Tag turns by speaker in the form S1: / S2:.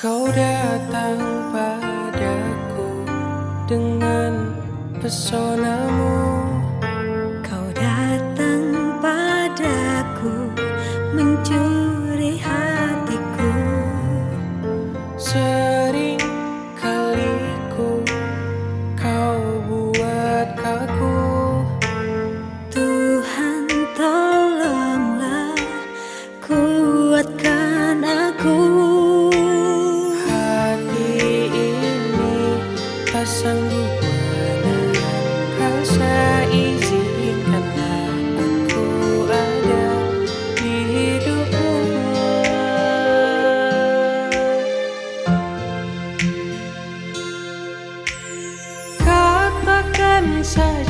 S1: Kau datang padaku dengan pesonamu. Hãy izinkanlah aku ada di hidupmu Katakan saja